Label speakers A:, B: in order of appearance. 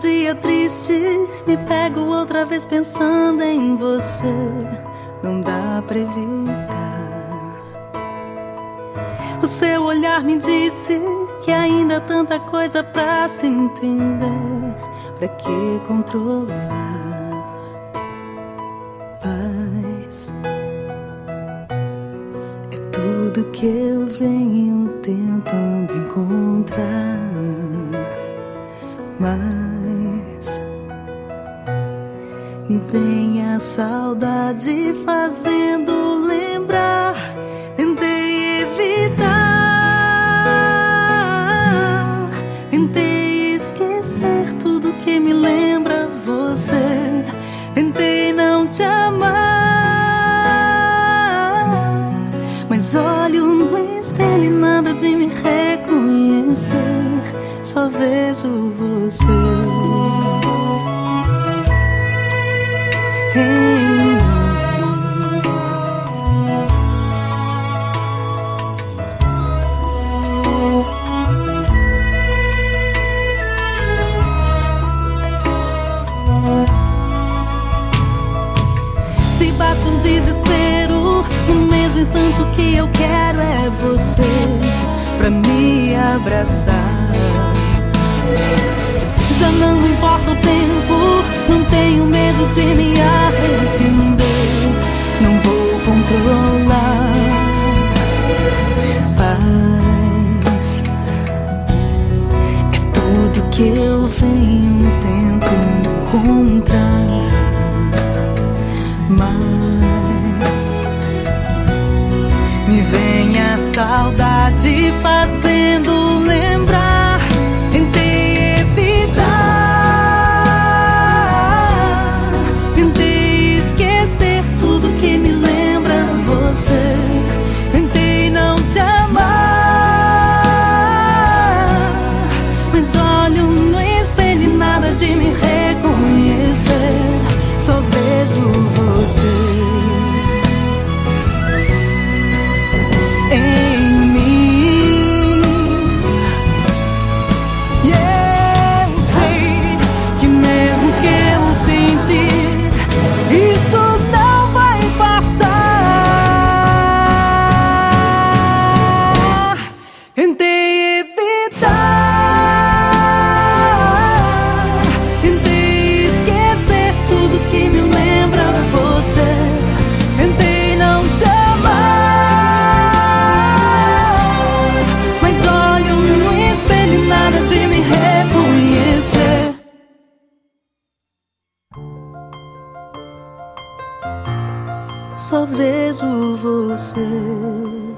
A: dia triste, me pego outra vez pensando em você. Não dá pra evitar. O seu olhar me disse que ainda há tanta coisa pra se entender. Pra que controlar? Paz é tudo que eu venho tentando encontrar mais. Me vem a saudade fazendo lembrar. Só vejo você. Em Se bate um desespero, no mesmo instante o que eu quero é você pra me abraçar. Já não importa o tempo, não tenho medo de me arrepender. Não vou controlar. Paz é tudo que eu venho tentando encontrar. Mas me vem a saudade Só vejo você.